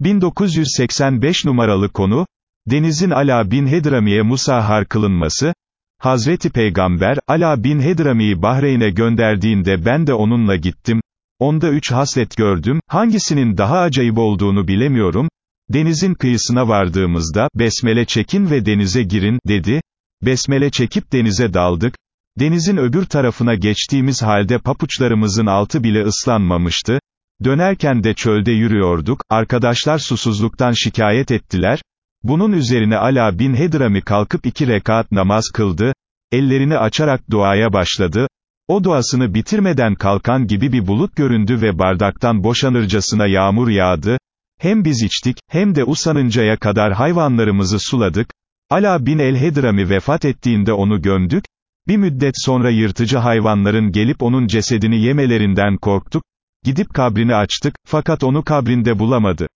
1985 numaralı konu, Deniz'in Ala bin Hedrami'ye musahhar kılınması, Hazreti Peygamber, Ala bin Hedrami'yi Bahreyn'e gönderdiğinde ben de onunla gittim, onda üç haslet gördüm, hangisinin daha acayip olduğunu bilemiyorum, denizin kıyısına vardığımızda, besmele çekin ve denize girin, dedi, besmele çekip denize daldık, denizin öbür tarafına geçtiğimiz halde papuçlarımızın altı bile ıslanmamıştı, dönerken de çölde yürüyorduk, arkadaşlar susuzluktan şikayet ettiler, bunun üzerine Ala bin Hedrami kalkıp iki rekat namaz kıldı, ellerini açarak duaya başladı, o duasını bitirmeden kalkan gibi bir bulut göründü ve bardaktan boşanırcasına yağmur yağdı, hem biz içtik, hem de usanıncaya kadar hayvanlarımızı suladık, Ala bin el-Hedrami vefat ettiğinde onu gömdük, bir müddet sonra yırtıcı hayvanların gelip onun cesedini yemelerinden korktuk, gidip kabrini açtık, fakat onu kabrinde bulamadı.